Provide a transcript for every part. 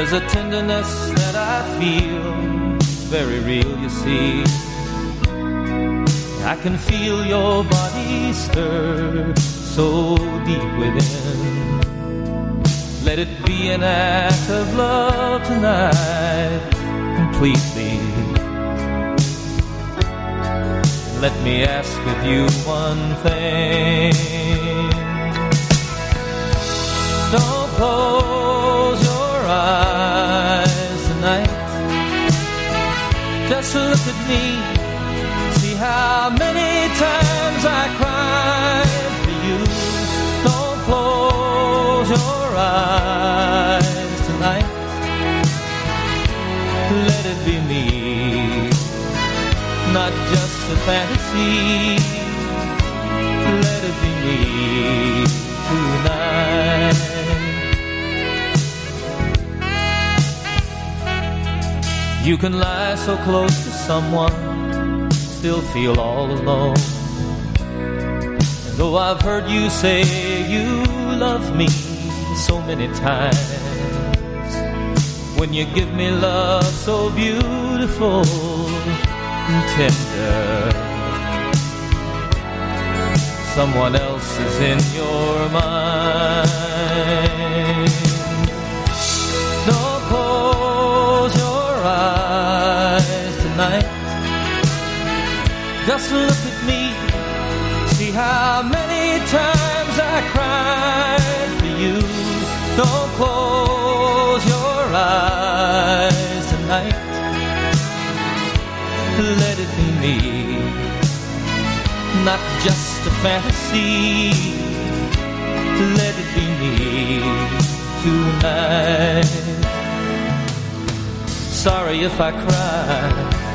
There's a tenderness that I feel, very real, you see. I can feel your body stir so deep within. Let it be an act of love tonight, completely. Let me ask of you one thing. Don't close Just look at me. See how many times I cried for you. Don't close your eyes tonight. Let it be me, not just a fantasy. Let it be me tonight. You can lie so close to someone, still feel all alone. And though I've heard you say you love me so many times, when you give me love so beautiful and tender, someone else is in your mind. Just look at me. See how many times I cried for you. Don't close your eyes tonight. Let it be me, not just a fantasy. Let it be me tonight. Sorry if I cry.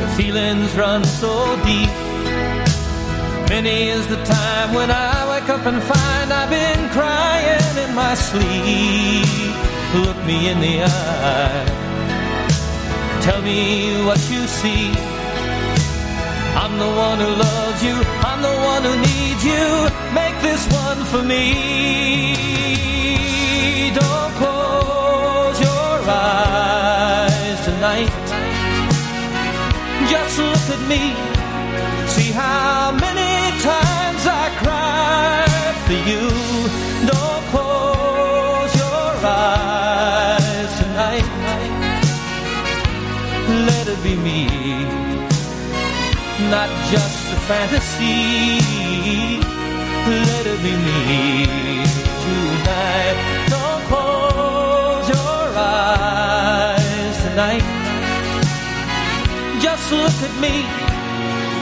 The feelings run so deep. Many is the time when I wake up and find I've been crying in my sleep. Look me in the eye. Tell me what you see. I'm the one who loves you. I'm the one who needs you. Make this one for me. Look at me. See how many times I cried for you. Don't close your eyes tonight. Let it be me, not just a fantasy. Let it be me tonight. Just look at me.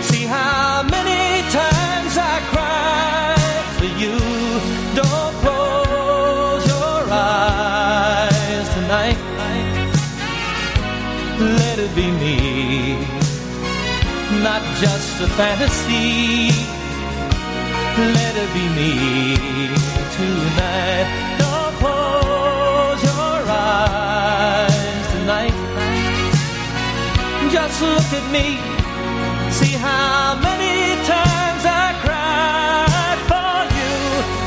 See how many times I cried for you. Don't close your eyes tonight. Let it be me, not just a fantasy. Let it be me tonight. Look at me, see how many times I cried for you.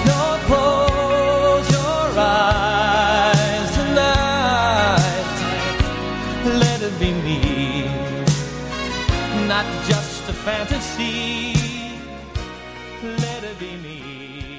No, close your eyes tonight. Let it be me, not just a fantasy. Let it be me.